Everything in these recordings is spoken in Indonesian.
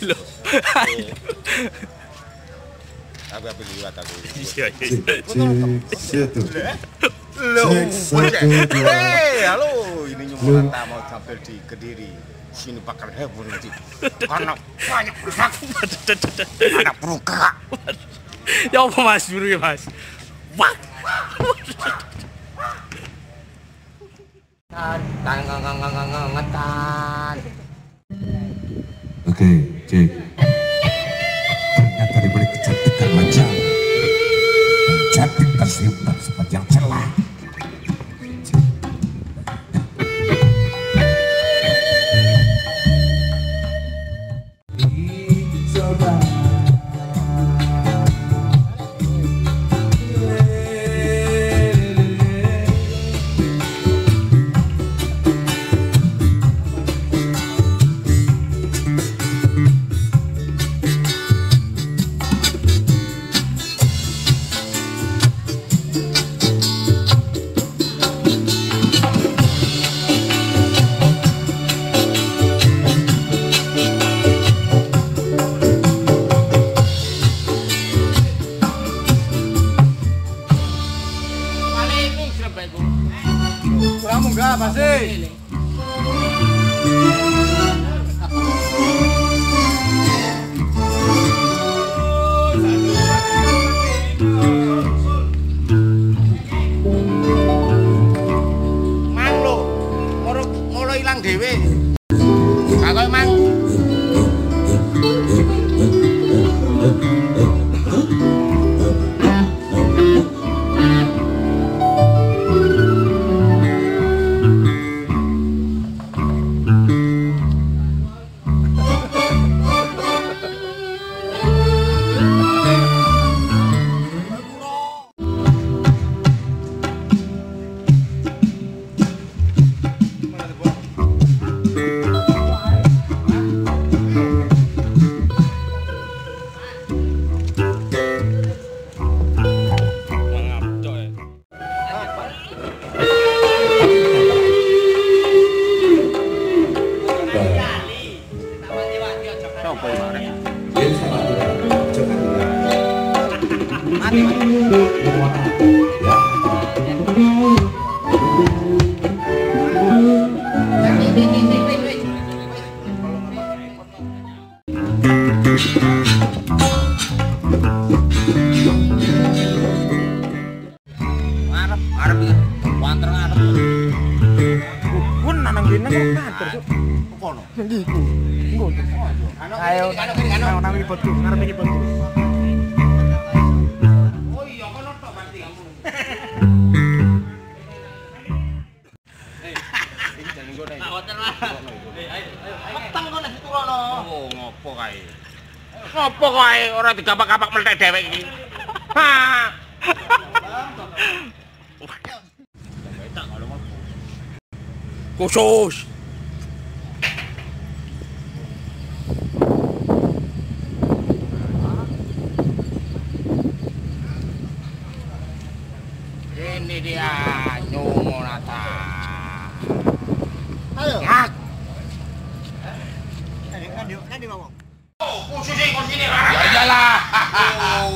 Loh. Aku apa liwat aku. Iya, iya. Satu. Loh. Hei, halo, ini Nyumurata mau tampil di Kediri. Sini bakal heboh nanti. Karena banyak produk, ada peruka. Ya apa Mas biru ya Mas? Wah. Tangan, Oke, cek. Ternyata dibalik kecantikan dan cantik tersimpan Mungá, Bramungar, Bramungar, Bramungar, Bramungar, Ngarep, ngarep iki. Wanter ngarep. Pun nanang dene kok kantor. Kono. Iku? Ayo nang nang iki bodu, ngarep iki. Ngopo kae? Ngopo kae ora digapak-gapak mlethek dhewek iki? Ha. Khusus. Khusus sing kon sini. Ya iyalah.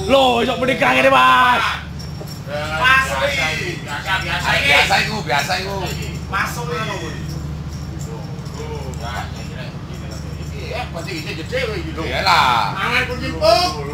Loh, iso menikah ngene Mas. Masuk iki. Biasa biasa biasa iku biasa iku Masuk iki. Eh, pasti iki gede kowe iki. iyalah Mangan kunci puk.